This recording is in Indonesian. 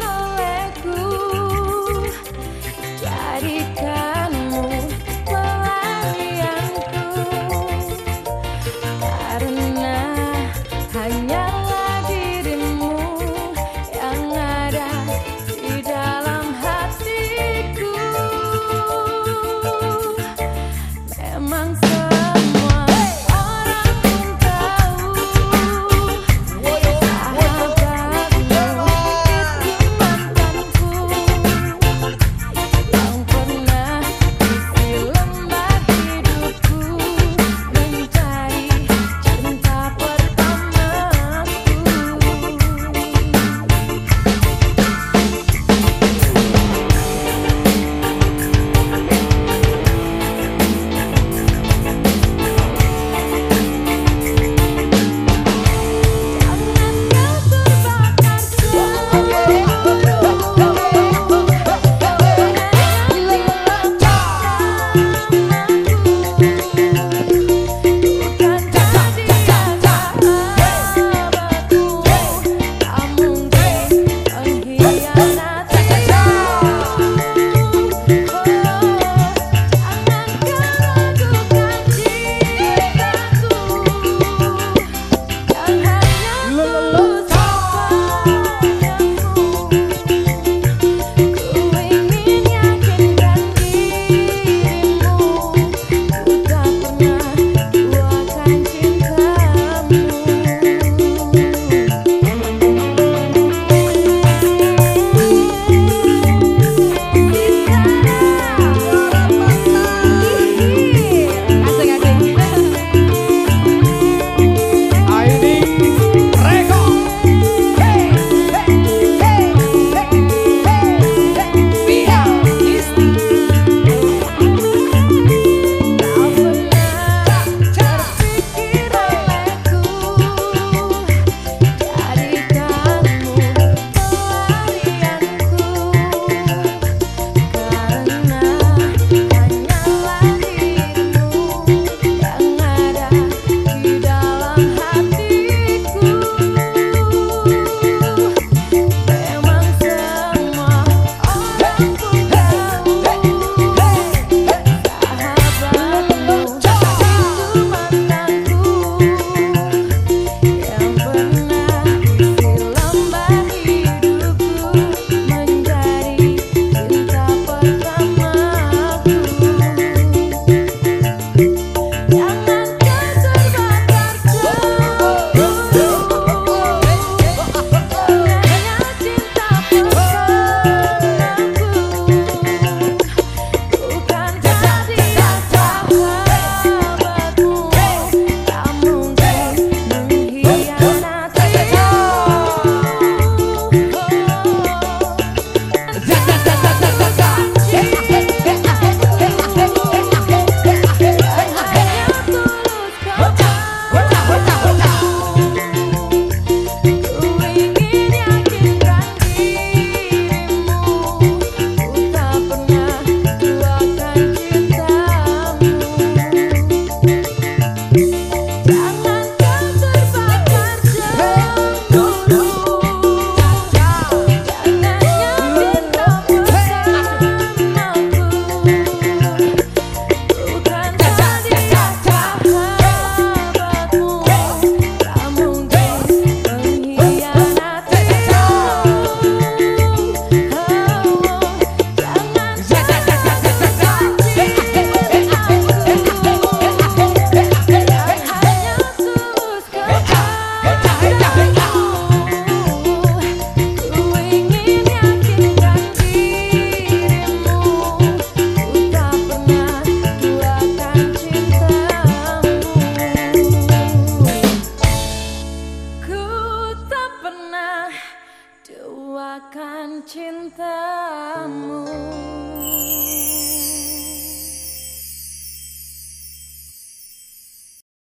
olehku jadi la la la akan cintamu.